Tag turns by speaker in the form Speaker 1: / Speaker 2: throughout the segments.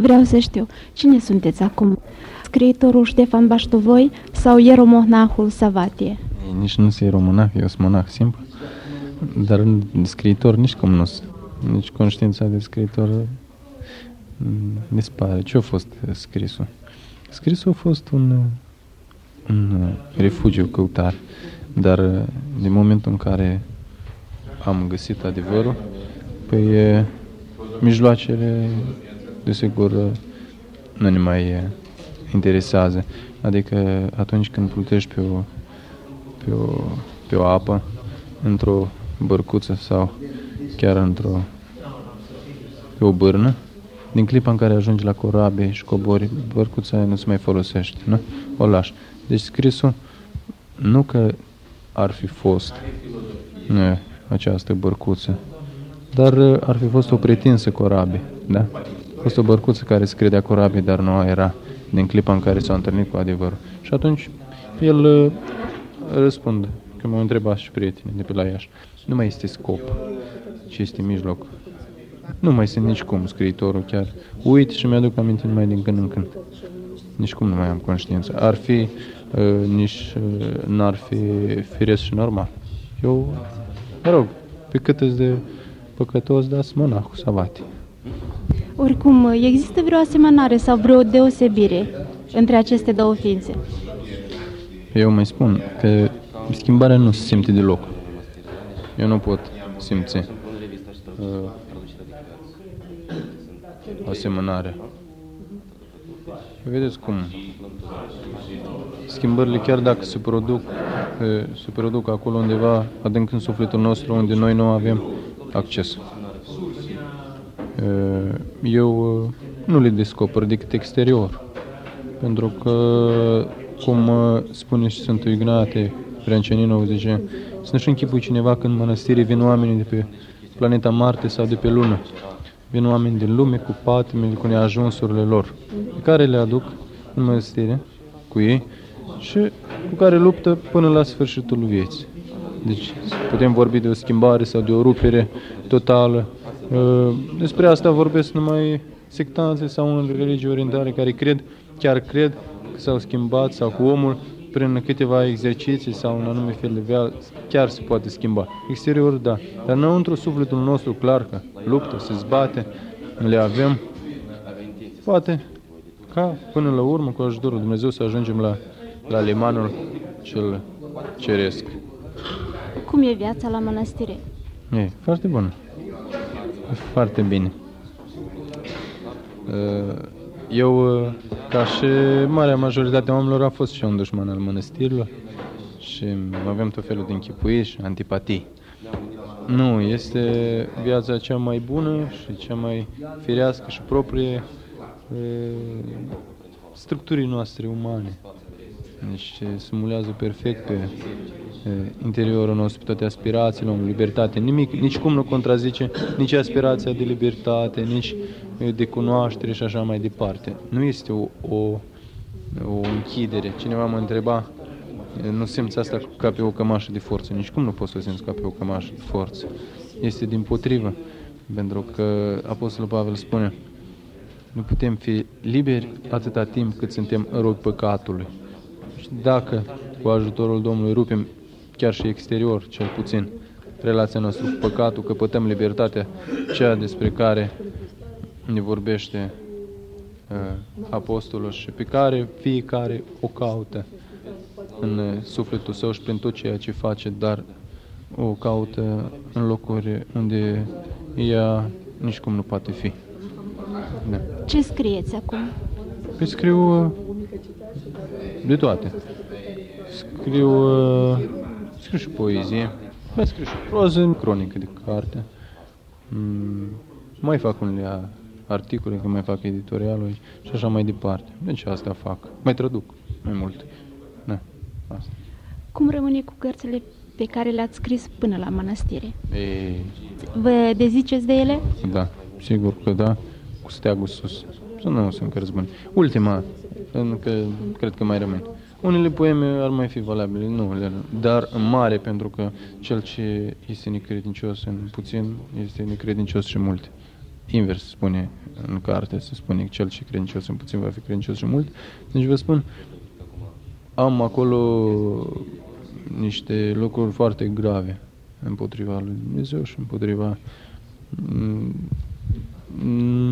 Speaker 1: Vreau să știu, cine sunteți acum? Scriitorul Ștefan Baștovoi sau ieromonahul Savatie?
Speaker 2: Ei, nici nu sunt ieromonah, eu sunt monah simplu. Dar scriitor nici cum nu sunt. Nici conștiința de scriitor dispare. Ce a fost scrisul? Scrisul a fost un, un refugiu căutar. Dar din momentul în care am găsit adevărul, păi mijloacele, desigur, nu ne mai interesează. Adică atunci când plutești pe o, pe o, pe o apă, într-o bărcuță sau chiar într-o pe o bârnă, din clipa în care ajungi la corabie și cobori, bărcuța aia nu se mai folosește, nu? O lași. Deci scrisul nu că ar fi fost nu, această bărcuță, dar ar fi fost o pretinsă corabie, da? A fost o bărcuță care se credea corabie, dar nu era din clipa în care s-a întâlnit cu adevărul. Și atunci el uh, răspunde, că mă întreba și prietenii de pe la Iași, nu mai este scop, ci este mijloc. Nu mai sunt nici cum scriitorul chiar. Uit și mi-aduc aminte numai din când în când. Nici cum nu mai am conștiință. Ar fi, uh, nici uh, n-ar fi firesc și normal. Eu, mă rog, pe cât de păcătos, dați monahul Savati.
Speaker 1: Oricum, există vreo asemănare sau vreo deosebire între aceste două ființe?
Speaker 2: Eu mai spun că schimbarea nu se simte deloc. Eu nu pot simți uh, asemănare. Vedeți cum schimbările, chiar dacă se produc, se produc acolo undeva adânc în sufletul nostru, unde noi nu avem acces. Eu nu le descoper decât exterior, pentru că, cum spune și Sfântul Ignate, Preanceninov zice, să nu-și închipui cineva când în mănăstire vin oamenii de pe planeta Marte sau de pe Lună. Vin oameni din lume cu patimile, cu neajunsurile lor, pe care le aduc în mănăstire cu ei și cu care luptă până la sfârșitul vieții. Deci putem vorbi de o schimbare sau de o rupere totală. Uh, despre asta vorbesc numai sectanții sau unele religii orientale care cred, chiar cred că s-au schimbat sau cu omul prin câteva exerciții sau un anume fel de viață, chiar se poate schimba. Exterior, da. Dar înăuntru sufletul nostru, clar că luptă, se zbate, le avem. Poate ca până la urmă, cu ajutorul Dumnezeu, să ajungem la, la limanul cel ceresc.
Speaker 1: Cum e viața la mănăstire?
Speaker 2: E foarte bună. Foarte bine. Uh, eu, uh, ca și marea majoritate a oamenilor, am fost și un dușman al mănăstirilor și avem tot felul de închipuiri și antipatii. Nu, este viața cea mai bună și cea mai firească și proprie structurii noastre umane. Deci simulează perfect pe interiorul nostru, pe toate aspirațiile omului, libertate. Nimic, nici cum nu contrazice nici aspirația de libertate, nici de cunoaștere și așa mai departe. Nu este o, o, o închidere. Cineva mă întreba, nu simți asta ca pe o cămașă de forță. Nici cum nu poți să simți ca pe o cămașă de forță. Este din potrivă. Pentru că Apostolul Pavel spune, nu putem fi liberi atâta timp cât suntem robi păcatului. Și dacă cu ajutorul Domnului rupem chiar și exterior, cel puțin, relația noastră cu păcatul, căpătăm libertatea, cea despre care ne vorbește uh, apostolul și pe care fiecare o caută în uh, sufletul său și prin tot ceea ce face, dar o caută în locuri unde ea nici cum nu poate fi.
Speaker 1: Da. Ce scrieți acum?
Speaker 2: Păi scriu uh, de toate. Scriu, uh, scriu și poezie, mai scriu și proză, cronică de carte. Mm, mai fac unele articole, că mai fac editorialul și așa mai departe. Deci asta fac. Mai traduc mai mult. Da, asta.
Speaker 1: Cum rămâne cu cărțile pe care le-ați scris până la mănăstire?
Speaker 2: E...
Speaker 1: Vă deziceți de ele?
Speaker 2: Da, sigur că da, cu steagul sus. Să nu sunt cărți bune. Ultima, încă cred că mai rămân. Unele poeme ar mai fi valabile, nu, dar în mare, pentru că cel ce este necredincios în puțin, este necredincios și mult. invers spune în carte, se spune că cel ce credincios în puțin va fi credincios și mult. Deci vă spun, am acolo niște lucruri foarte grave împotriva lui Dumnezeu și împotriva mm,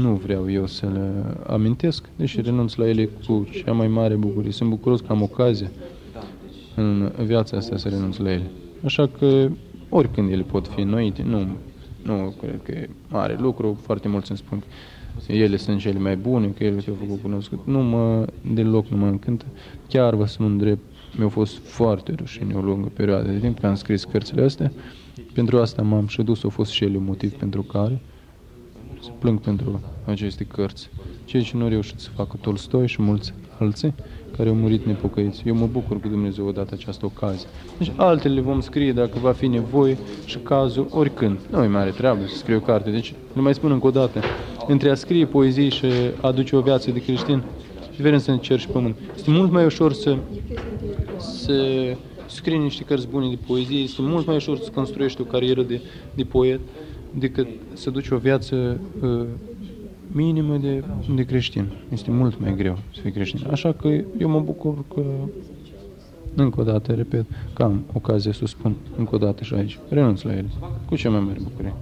Speaker 2: nu vreau eu să le amintesc, deși renunț la ele cu cea mai mare bucurie. Sunt bucuros că am ocazie în viața asta să renunț la ele. Așa că oricând ele pot fi noite, nu, nu cred că e mare lucru, foarte mulți îmi spun că ele sunt cele mai bune, că ele s-au făcut cunoscut. Nu mă, deloc nu mă încântă. Chiar vă spun drept, mi-a fost foarte rușine o lungă perioadă de timp când am scris cărțile astea. Pentru asta m-am și dus, a fost și ele un motiv pentru care să plâng pentru aceste cărți. Ceea ce nu au reușit să facă Tolstoi și mulți alții care au murit nepocăiți. Eu mă bucur că Dumnezeu a dat această ocazie. Deci altele le vom scrie dacă va fi nevoie și cazul oricând. Nu e mare treabă să scriu o carte. Deci, nu mai spun încă o dată, între a scrie poezii și a aduce o viață de creștin, diferența în cer și pământ. Este mult mai ușor să, să scrii niște cărți bune de poezie, este mult mai ușor să construiești o carieră de, de poet decât să duci o viață uh, minimă de, de creștin. Este mult mai greu să fii creștin. Așa că eu mă bucur că, încă o dată, repet, că am ocazia să spun încă o dată și aici. Renunț la ele. Cu ce mai mare bucurie.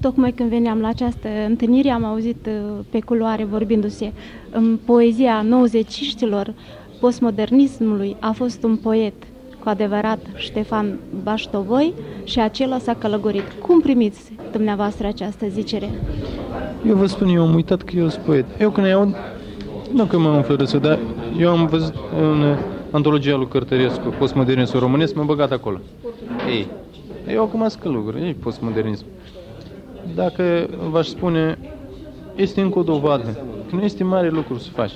Speaker 1: Tocmai când veneam la această întâlnire am auzit uh, pe culoare vorbindu-se în poezia 90-iștilor postmodernismului a fost un poet cu adevărat Ștefan Baștovoi și acela s-a călăgorit. Cum primiți dumneavoastră această zicere?
Speaker 2: Eu vă spun, eu am uitat că eu sunt poet. Eu când iau, nu că mă înflărăsă, dar eu am văzut în antologia lui Cărtărescu, postmodernismul românesc, m-am băgat acolo. Ei, eu acum sunt călugări, e postmodernism. Dacă v-aș spune, este încă o dovadă că nu este mare lucru să faci.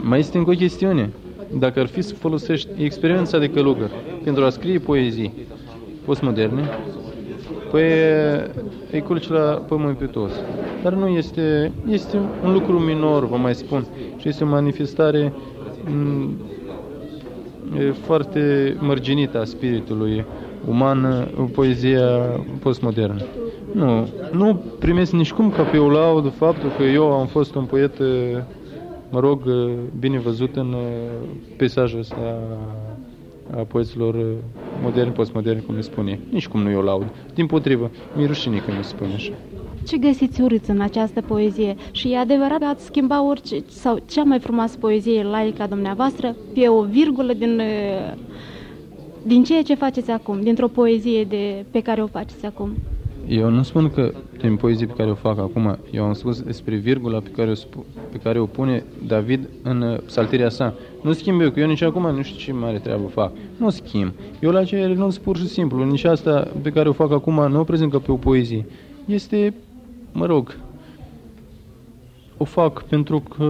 Speaker 2: Mai este încă o chestiune. Dacă ar fi să folosești experiența de călugăr pentru a scrie poezii postmoderne, păi îi culci la pământ pe toți. Dar nu este, este un lucru minor, vă mai spun, și este o manifestare m- mm, foarte mărginită a spiritului uman, poezia postmodernă. Nu, nu primesc nici cum ca pe o laudă faptul că eu am fost un poet, mă rog, bine văzut în peisajul ăsta a poeților moderni, postmoderni, cum le spune. Nici cum nu eu laud. Din potrivă, mi rușine că mi spune așa.
Speaker 1: Ce găsiți urât în această poezie? Și e adevărat că ați schimba orice, sau cea mai frumoasă poezie laică a dumneavoastră pe o virgulă din, din ceea ce faceți acum, dintr-o poezie de, pe care o faceți acum?
Speaker 2: Eu nu spun că din poezie pe care o fac acum, eu am spus despre virgula pe care o, sp- pe care o pune David în uh, psaltirea sa. Nu schimb eu, că eu nici acum nu știu ce mare treabă fac. Nu schimb. Eu la ce renunț pur și simplu. Nici asta pe care o fac acum nu o prezint ca pe o poezie. Este, mă rog, o fac pentru că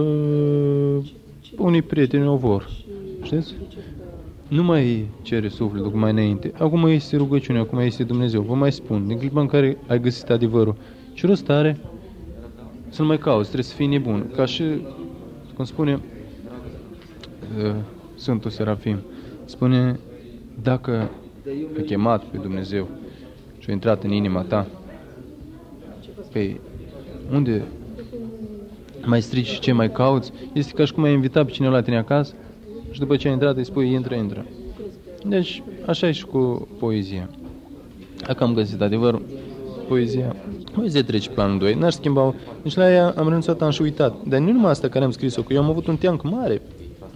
Speaker 2: unii prieteni o vor. Știți? Nu mai cere sufletul cum mai înainte. Acum este rugăciune, acum este Dumnezeu. Vă mai spun, din clipa în care ai găsit adevărul, ce rost are să-l mai cauți, trebuie să fii nebun. Ca și, cum spune uh, Sfântul Serafim, spune, dacă ai chemat pe Dumnezeu și a intrat în inima ta, pe unde mai strici și ce mai cauți, este ca și cum ai invitat pe cineva la tine acasă și după ce ai intrat îi spui intră, intră. Deci așa e și cu poezia. Dacă am găsit adevăr, poezia, poezia trece pe anul 2, n-aș schimba Deci la ea am renunțat, am și uitat. Dar nu numai asta care am scris-o, că eu am avut un teanc mare.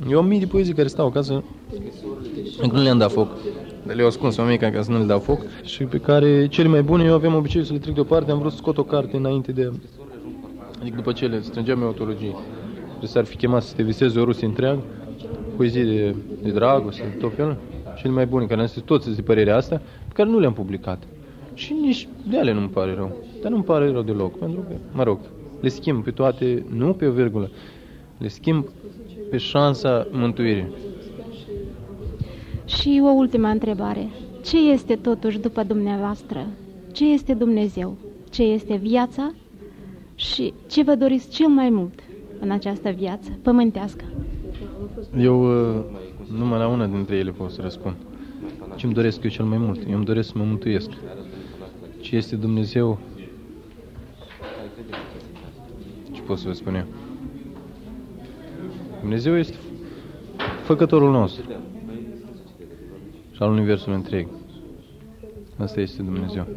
Speaker 2: Eu am mii de poezii care stau acasă, încă nu le-am dat foc. Dar le-au ascuns o mică ca să nu le dau foc și pe care cele mai bune eu aveam obiceiul să le trec deoparte, am vrut să scot o carte înainte de... Adică după ce le strângeam eu autologie. Deci s-ar fi chemat să te visezi o rusie întreagă, poezii de, de dragoste, de tot felul, cele mai bune, care am scris toți de părerea asta, pe care nu le-am publicat. Și nici de ale nu-mi pare rău. Dar nu-mi pare rău deloc, pentru că, mă rog, le schimb pe toate, nu pe o virgulă, le schimb pe șansa mântuirii.
Speaker 1: Și o ultimă întrebare. Ce este totuși după dumneavoastră? Ce este Dumnezeu? Ce este viața? Și ce vă doriți cel mai mult în această viață pământească?
Speaker 2: Eu uh, numai la una dintre ele pot să răspund. Ce îmi doresc eu cel mai mult? Eu îmi doresc să mă mântuiesc. Ce este Dumnezeu? pot să vă spun eu. Dumnezeu este făcătorul nostru și al Universului întreg. Asta este Dumnezeu.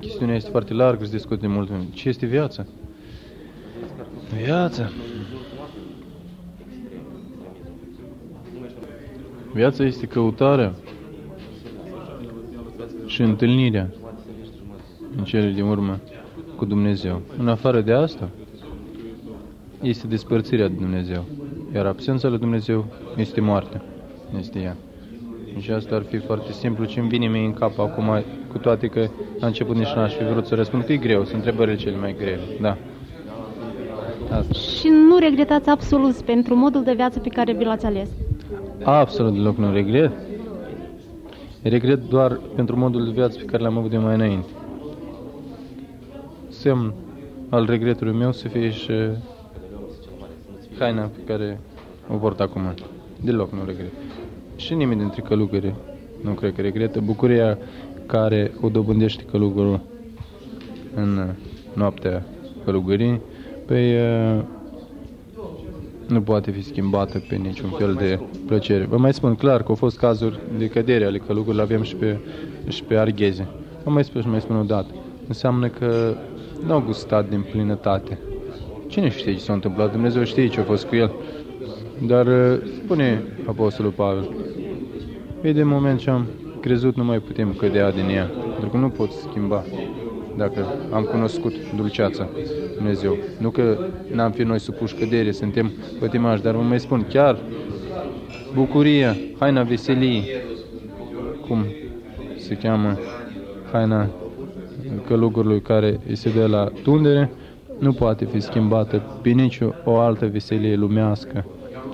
Speaker 2: Chestiunea este foarte largă, se discute mult. Ce este viața? Viața. Viața este căutarea și întâlnirea în cele din urmă cu Dumnezeu. În afară de asta, este despărțirea de Dumnezeu. Iar absența lui Dumnezeu este moartea. Este ea. Și asta ar fi foarte simplu ce îmi vine mie în cap acum, cu toate că a început nici n-aș fi vrut să răspund, că e greu, sunt întrebările cele mai grele. Da.
Speaker 1: Asta. Și nu regretați absolut pentru modul de viață pe care vi l-ați ales?
Speaker 2: Absolut deloc nu regret. Regret doar pentru modul de viață pe care l-am avut de mai înainte. Semn al regretului meu să fie și haina pe care o port acum. Deloc nu regret. Și nimeni dintre călugări nu cred că regretă bucuria care o dobândește călugărul în noaptea călugării. Păi nu poate fi schimbată pe niciun fel de plăcere. Vă mai spun clar că au fost cazuri de cădere ale călugărilor, avem și pe, și pe argheze. Vă mai spun și mai spun o dată. Înseamnă că nu au gustat din plinătate. Cine știe ce s-a întâmplat? Dumnezeu știe ce a fost cu el. Dar spune Apostolul Pavel, ei de moment ce am crezut nu mai putem cădea din ea, pentru că nu pot schimba dacă am cunoscut dulceața Dumnezeu. Nu că n-am fi noi supuși cădere, suntem pătimași, dar vă mai spun, chiar bucuria, haina veseliei, cum se cheamă haina călugărului care îi se dă la tundere, nu poate fi schimbată pe nicio o altă veselie lumească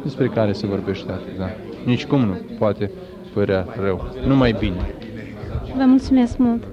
Speaker 2: despre care se vorbește atât. Da. Nici cum nu poate părea rău, numai bine.
Speaker 1: Vă mulțumesc mult!